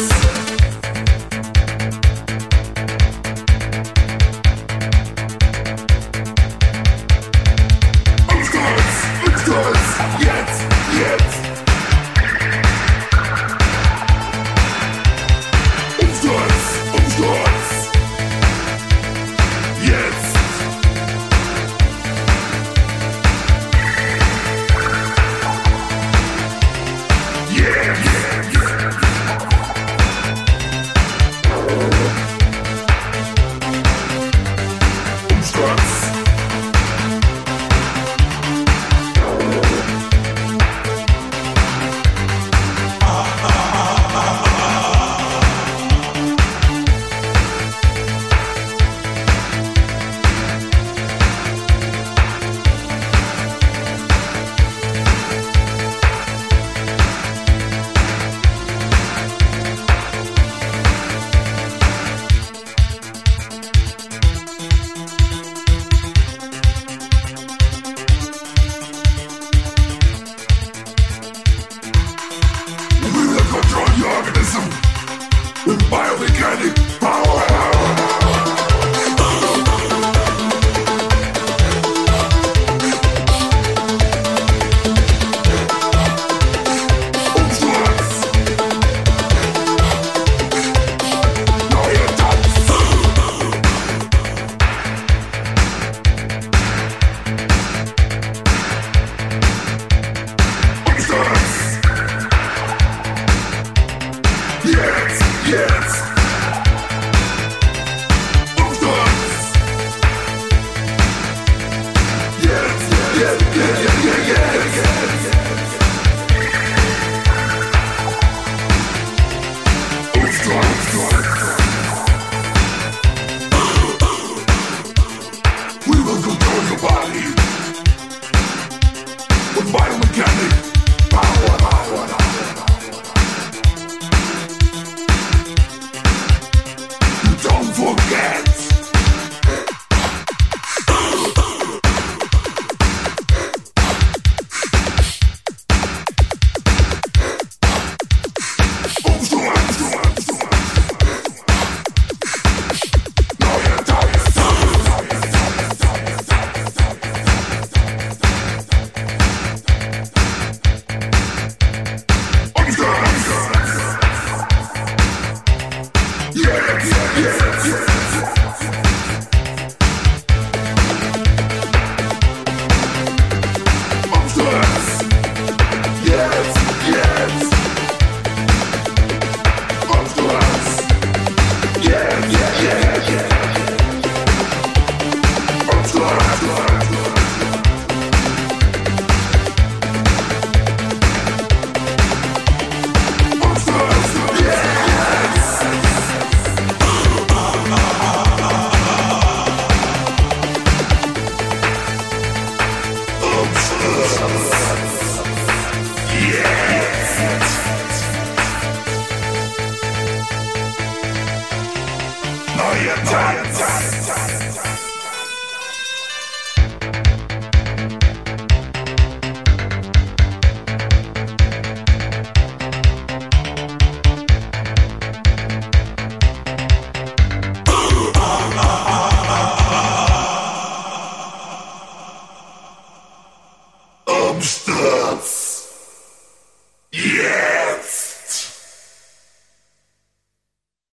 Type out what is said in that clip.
Thanks.